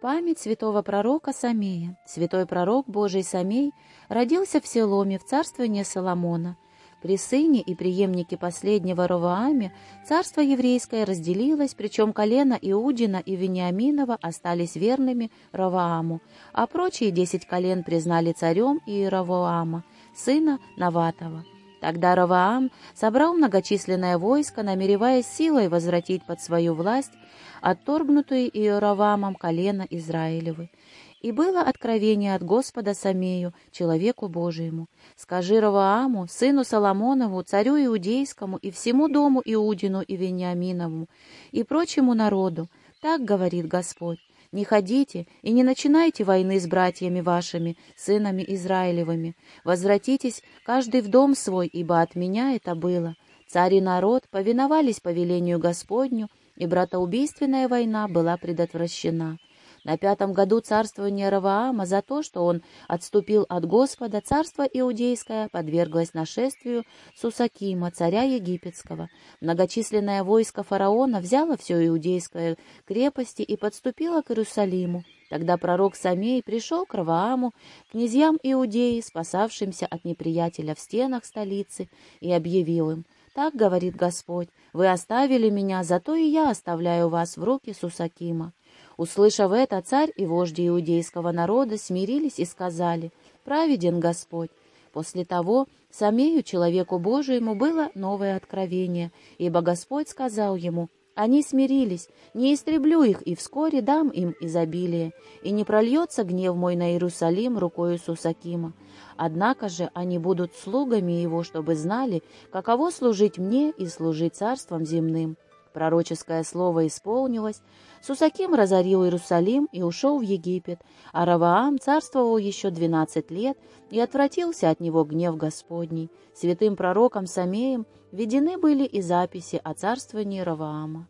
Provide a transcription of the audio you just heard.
Память святого пророка Самея. Святой пророк Божий Самей родился в Селоме в царствовании Соломона. При сыне и преемнике последнего Ровоаме царство еврейское разделилось, причем колено Иудина и Вениаминова остались верными Ровоаму, а прочие десять колен признали царем Иеровоама, сына Наватова. Тогда Раваам собрал многочисленное войско, намереваясь силой возвратить под свою власть отторгнутые Иоравамом колено Израилевы. И было откровение от Господа Самею, человеку Божьему. «Скажи Равааму, сыну Соломонову, царю Иудейскому и всему дому Иудину и Вениаминову, и прочему народу, так говорит Господь, не ходите и не начинайте войны с братьями вашими, сынами Израилевыми. Возвратитесь каждый в дом свой, ибо от меня это было. Царь и народ повиновались повелению Господню, и братоубийственная война была предотвращена. На пятом году царствования Раваама за то, что он отступил от Господа, царство Иудейское подверглось нашествию Сусакима, царя египетского. Многочисленное войско фараона взяло все иудейское крепости и подступило к Иерусалиму. Тогда пророк Самей пришел к Равааму, князьям Иудеи, спасавшимся от неприятеля в стенах столицы, и объявил им, «Так говорит Господь, вы оставили меня, зато и я оставляю вас в руки Сусакима». Услышав это, царь и вожди иудейского народа смирились и сказали, «Праведен Господь». После того Самею, человеку Божиему, было новое откровение, ибо Господь сказал ему, «Они смирились, не истреблю их, и вскоре дам им изобилие, и не прольется гнев мой на Иерусалим рукою Сусакима. Однако же они будут слугами его, чтобы знали, каково служить мне и служить царством земным». Пророческое слово исполнилось. Сусаким разорил Иерусалим и ушел в Египет, а Раваам царствовал еще двенадцать лет, и отвратился от него гнев Господний. Святым пророком Самеем введены были и записи о царствовании Раваама.